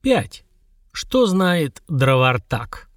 5. Что знает дровартак?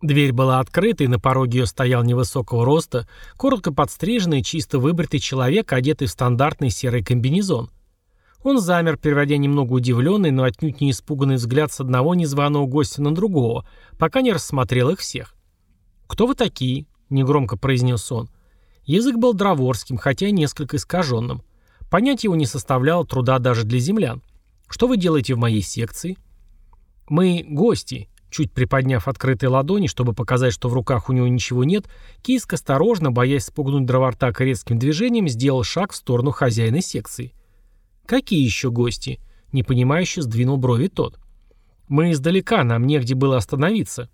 Дверь была открыта, и на пороге ее стоял невысокого роста, коротко подстриженный, чисто выбритый человек, одетый в стандартный серый комбинезон. Он замер, переводя немного удивленный, но отнюдь не испуганный взгляд с одного незваного гостя на другого, пока не рассмотрел их всех. «Кто вы такие?» — негромко произнес он. Язык был дроворским, хотя и несколько искаженным. Понять его не составляло труда даже для землян. «Что вы делаете в моей секции?» «Мы гости», Чуть приподняв открытые ладони, чтобы показать, что в руках у него ничего нет, Кийск осторожно, боясь спугнуть дровартака резким движением, сделал шаг в сторону хозяина секции. «Какие еще гости?» — непонимающе сдвинул брови тот. «Мы издалека, нам негде было остановиться».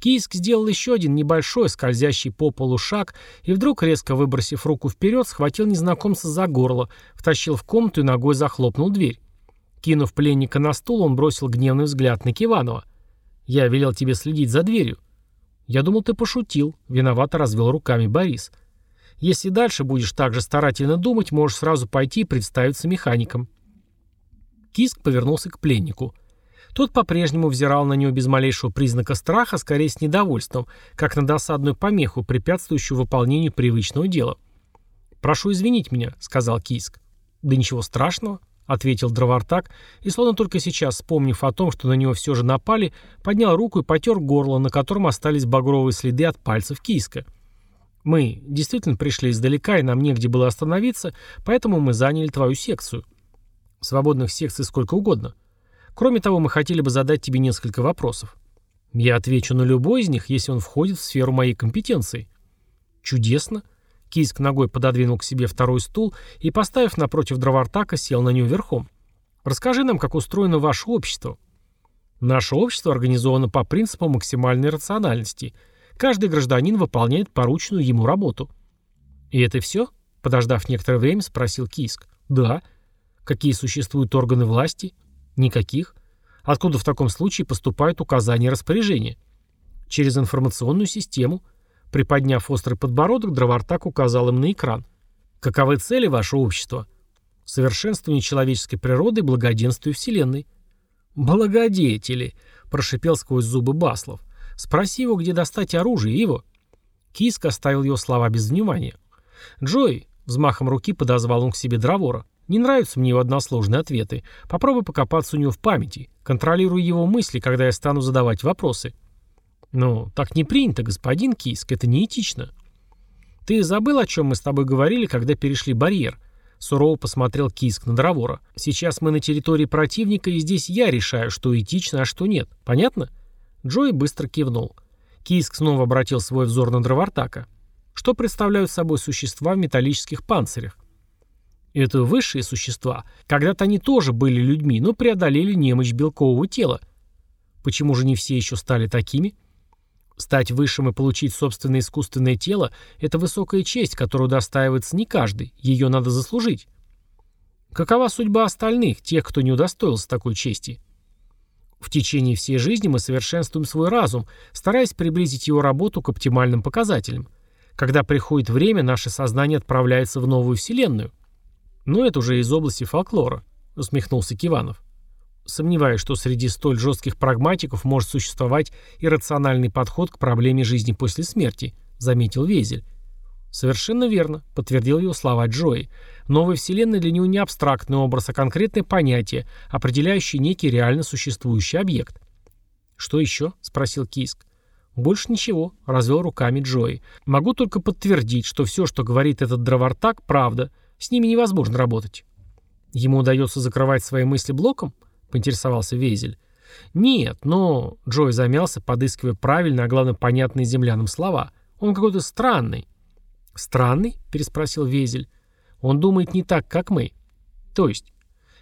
Кийск сделал еще один небольшой, скользящий по полу шаг, и вдруг, резко выбросив руку вперед, схватил незнакомца за горло, втащил в комнату и ногой захлопнул дверь. Кинув пленника на стул, он бросил гневный взгляд на Киванова. «Я велел тебе следить за дверью». «Я думал, ты пошутил», — виновато развел руками Борис. «Если дальше будешь так же старательно думать, можешь сразу пойти и представиться механиком». Киск повернулся к пленнику. Тот по-прежнему взирал на него без малейшего признака страха, скорее с недовольством, как на досадную помеху, препятствующую выполнению привычного дела. «Прошу извинить меня», — сказал Киск. «Да ничего страшного», ответил дровартак, и, словно только сейчас, вспомнив о том, что на него все же напали, поднял руку и потер горло, на котором остались багровые следы от пальцев киска. «Мы действительно пришли издалека, и нам негде было остановиться, поэтому мы заняли твою секцию. Свободных секций сколько угодно. Кроме того, мы хотели бы задать тебе несколько вопросов. Я отвечу на любой из них, если он входит в сферу моей компетенции». «Чудесно», Киск ногой пододвинул к себе второй стул и, поставив напротив дровартака, сел на него верхом. «Расскажи нам, как устроено ваше общество». «Наше общество организовано по принципу максимальной рациональности. Каждый гражданин выполняет порученную ему работу». «И это все?» — подождав некоторое время, спросил Киск. «Да». «Какие существуют органы власти?» «Никаких». «Откуда в таком случае поступают указания и распоряжения?» «Через информационную систему». Приподняв острый подбородок, дровартак указал им на экран. «Каковы цели вашего общества?» «Совершенствование человеческой природы и благоденствие Вселенной». «Благодетели!» – прошипел сквозь зубы Баслов. «Спроси его, где достать оружие, его». Киск оставил его слова без внимания. «Джой!» – взмахом руки подозвал он к себе Дровора. «Не нравятся мне его односложные ответы. Попробуй покопаться у него в памяти. Контролируй его мысли, когда я стану задавать вопросы». «Ну, так не принято, господин Киск, это неэтично». «Ты забыл, о чем мы с тобой говорили, когда перешли барьер?» Сурово посмотрел Киск на Дровора. «Сейчас мы на территории противника, и здесь я решаю, что этично, а что нет. Понятно?» Джой быстро кивнул. Киск снова обратил свой взор на Дровартака. Что представляют собой существа в металлических панцирях? Это высшие существа. Когда-то они тоже были людьми, но преодолели немощь белкового тела. Почему же не все еще стали такими? Стать высшим и получить собственное искусственное тело – это высокая честь, которую достаивается не каждый, ее надо заслужить. Какова судьба остальных, тех, кто не удостоился такой чести? В течение всей жизни мы совершенствуем свой разум, стараясь приблизить его работу к оптимальным показателям. Когда приходит время, наше сознание отправляется в новую вселенную. Но это уже из области фольклора, усмехнулся Киванов. Сомневаюсь, что среди столь жестких прагматиков может существовать иррациональный подход к проблеме жизни после смерти, заметил Везель. Совершенно верно, подтвердил его слова Джои. Новая вселенная для него не абстрактный образ, а конкретное понятие, определяющее некий реально существующий объект. Что еще? спросил Киск. Больше ничего, развел руками Джои. Могу только подтвердить, что все, что говорит этот дровартак, правда. С ними невозможно работать. Ему удается закрывать свои мысли блоком? — поинтересовался Вейзель. «Нет, но...» — Джой замялся, подыскивая правильно, а главное, понятные землянам слова. «Он какой-то странный». «Странный?» — переспросил Вейзель. «Он думает не так, как мы». «То есть?»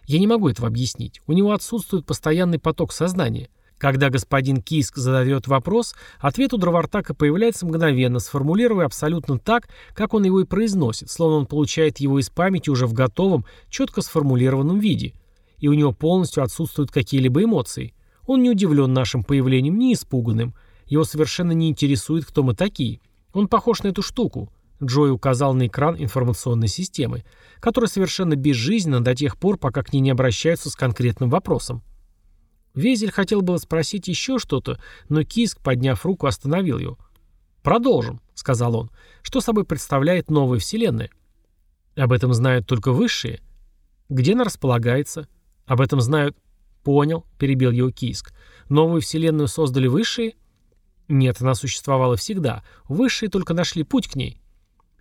«Я не могу этого объяснить. У него отсутствует постоянный поток сознания. Когда господин Киск задает вопрос, ответ у Дровартака появляется мгновенно, сформулируя абсолютно так, как он его и произносит, словно он получает его из памяти уже в готовом, четко сформулированном виде — и у него полностью отсутствуют какие-либо эмоции. Он не удивлен нашим появлением, не испуганным. Его совершенно не интересует, кто мы такие. Он похож на эту штуку. Джой указал на экран информационной системы, которая совершенно безжизненна до тех пор, пока к ней не обращаются с конкретным вопросом. Везель хотел было спросить еще что-то, но Киск, подняв руку, остановил его. «Продолжим», — сказал он. «Что собой представляет новая Вселенная?» «Об этом знают только высшие». «Где она располагается?» «Об этом знают...» «Понял», — перебил его Киск. «Новую Вселенную создали высшие?» «Нет, она существовала всегда. Высшие только нашли путь к ней».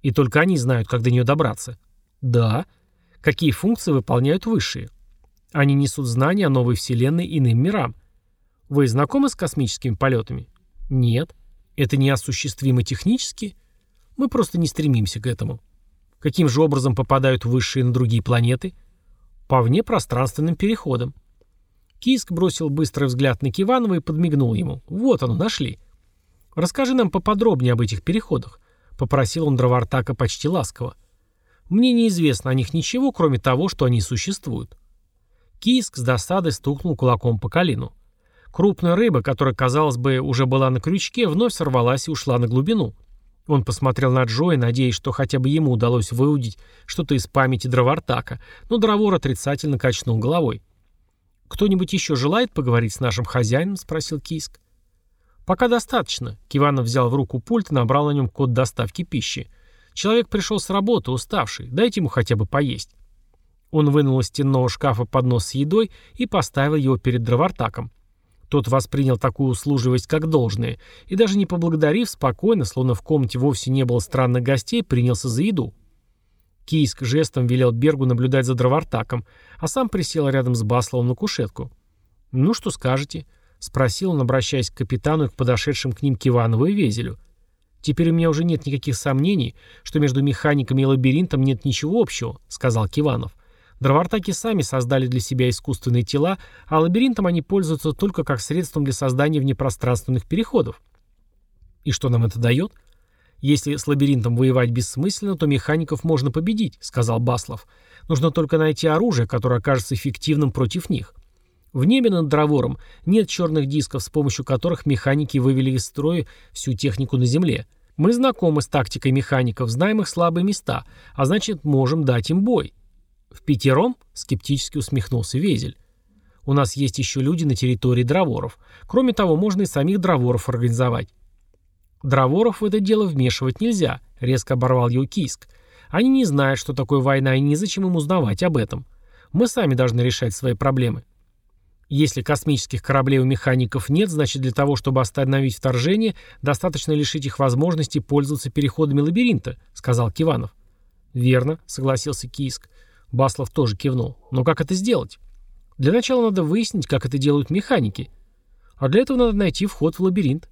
«И только они знают, как до нее добраться». «Да». «Какие функции выполняют высшие?» Они несут знания о новой вселенной иным мирам. Вы знакомы с космическими полетами? Нет. Это неосуществимо технически? Мы просто не стремимся к этому. Каким же образом попадают высшие на другие планеты? По внепространственным переходам. Киск бросил быстрый взгляд на Киванова и подмигнул ему. Вот оно, нашли. Расскажи нам поподробнее об этих переходах. Попросил он Дровартака почти ласково. Мне неизвестно о них ничего, кроме того, что они существуют. Киск с досадой стукнул кулаком по колину. Крупная рыба, которая, казалось бы, уже была на крючке, вновь сорвалась и ушла на глубину. Он посмотрел на Джоя, надеясь, что хотя бы ему удалось выудить что-то из памяти дровартака, но дровор отрицательно качнул головой. «Кто-нибудь еще желает поговорить с нашим хозяином?» — спросил Киск. «Пока достаточно». Киванов взял в руку пульт и набрал на нем код доставки пищи. «Человек пришел с работы, уставший. Дайте ему хотя бы поесть». Он вынул из стенного шкафа поднос с едой и поставил его перед дровартаком. Тот воспринял такую услужливость как должное и даже не поблагодарив, спокойно, словно в комнате вовсе не было странных гостей, принялся за еду. Кийск жестом велел Бергу наблюдать за дровартаком, а сам присел рядом с Басловым на кушетку. «Ну, что скажете?» — спросил он, обращаясь к капитану и к подошедшим к ним Киванову и Везелю. «Теперь у меня уже нет никаких сомнений, что между механиками и лабиринтом нет ничего общего», — сказал Киванов. Дровартаки сами создали для себя искусственные тела, а лабиринтом они пользуются только как средством для создания внепространственных переходов. И что нам это дает? Если с лабиринтом воевать бессмысленно, то механиков можно победить, сказал Баслов. Нужно только найти оружие, которое окажется эффективным против них. В небе над Дровором нет черных дисков, с помощью которых механики вывели из строя всю технику на Земле. Мы знакомы с тактикой механиков, знаем их слабые места, а значит можем дать им бой. «В пятером?» — скептически усмехнулся Везель. «У нас есть еще люди на территории Дроворов. Кроме того, можно и самих Дроворов организовать». «Дроворов в это дело вмешивать нельзя», — резко оборвал его Кийск. «Они не знают, что такое война, и незачем им узнавать об этом. Мы сами должны решать свои проблемы». Если космических кораблей у механиков нет, значит для того, чтобы остановить вторжение, достаточно лишить их возможности пользоваться переходами лабиринта, сказал Киванов. Верно, согласился Кийск. Баслов тоже кивнул. Но как это сделать? Для начала надо выяснить, как это делают механики. А для этого надо найти вход в лабиринт.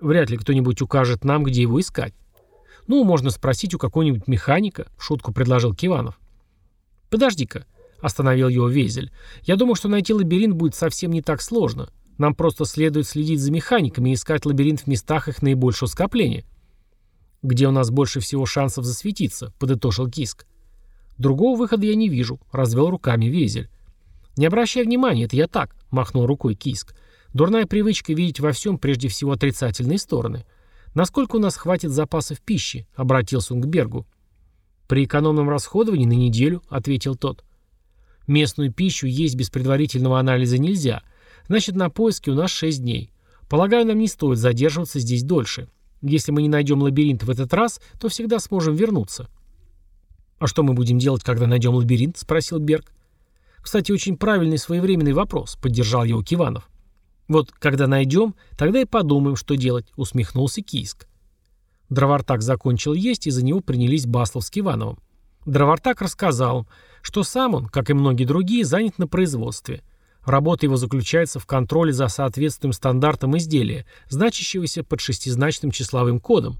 Вряд ли кто-нибудь укажет нам, где его искать. Ну, можно спросить у какого-нибудь механика, в шутку предложил Киванов. Подожди-ка, остановил его Везель. Я думаю, что найти лабиринт будет совсем не так сложно. Нам просто следует следить за механиками и искать лабиринт в местах их наибольшего скопления. Где у нас больше всего шансов засветиться, подытожил Киск. «Другого выхода я не вижу», — развел руками Везель. «Не обращай внимания, это я так», — махнул рукой Киск. «Дурная привычка видеть во всем прежде всего отрицательные стороны. Насколько у нас хватит запасов пищи?» — обратился он к Бергу. «При экономном расходовании на неделю», — ответил тот. «Местную пищу есть без предварительного анализа нельзя. Значит, на поиски у нас шесть дней. Полагаю, нам не стоит задерживаться здесь дольше. Если мы не найдем лабиринт в этот раз, то всегда сможем вернуться». «А что мы будем делать, когда найдем лабиринт?» — спросил Берг. «Кстати, очень правильный своевременный вопрос», — поддержал его Киванов. «Вот когда найдем, тогда и подумаем, что делать», — усмехнулся Кийск. Дровартак закончил есть, и за него принялись Баслов с Кивановым. Дровартак рассказал, что сам он, как и многие другие, занят на производстве. Работа его заключается в контроле за соответствием стандартам изделия, значащегося под шестизначным числовым кодом.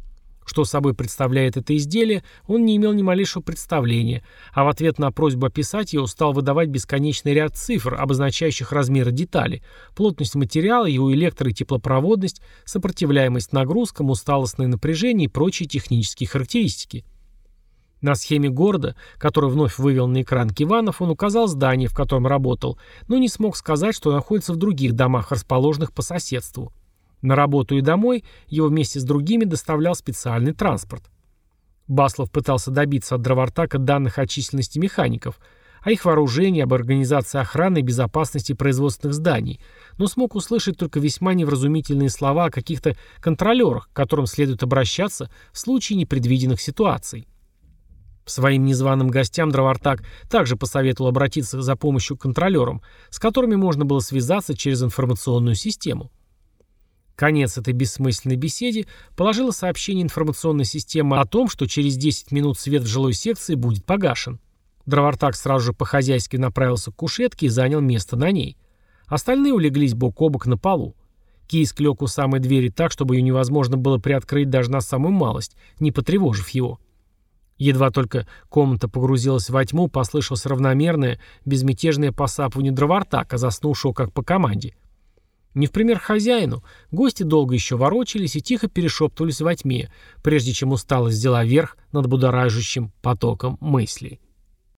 Что собой представляет это изделие, он не имел ни малейшего представления, а в ответ на просьбу описать его стал выдавать бесконечный ряд цифр, обозначающих размеры детали, плотность материала, его электро- и теплопроводность, сопротивляемость нагрузкам, усталостное напряжение и прочие технические характеристики. На схеме города, который вновь вывел на экран Киванов, он указал здание, в котором работал, но не смог сказать, что находится в других домах, расположенных по соседству. На работу и домой его вместе с другими доставлял специальный транспорт. Баслов пытался добиться от Дровартака данных о численности механиков, о их вооружении, об организации охраны и безопасности производственных зданий, но смог услышать только весьма невразумительные слова о каких-то контролерах, к которым следует обращаться в случае непредвиденных ситуаций. Своим незваным гостям Дровартак также посоветовал обратиться за помощью к контролерам, с которыми можно было связаться через информационную систему. Конец этой бессмысленной беседе положило сообщение информационной системы о том, что через 10 минут свет в жилой секции будет погашен. Дровартак сразу же по-хозяйски направился к кушетке и занял место на ней. Остальные улеглись бок о бок на полу. Кийск лег у самой двери так, чтобы ее невозможно было приоткрыть даже на самую малость, не потревожив его. Едва только комната погрузилась во тьму, послышалось равномерное, безмятежное посапывание дровартака, заснувшего как по команде. Не в пример хозяину, гости долго еще ворочались и тихо перешептывались во тьме, прежде чем усталость взяла верх над будоражащим потоком мыслей.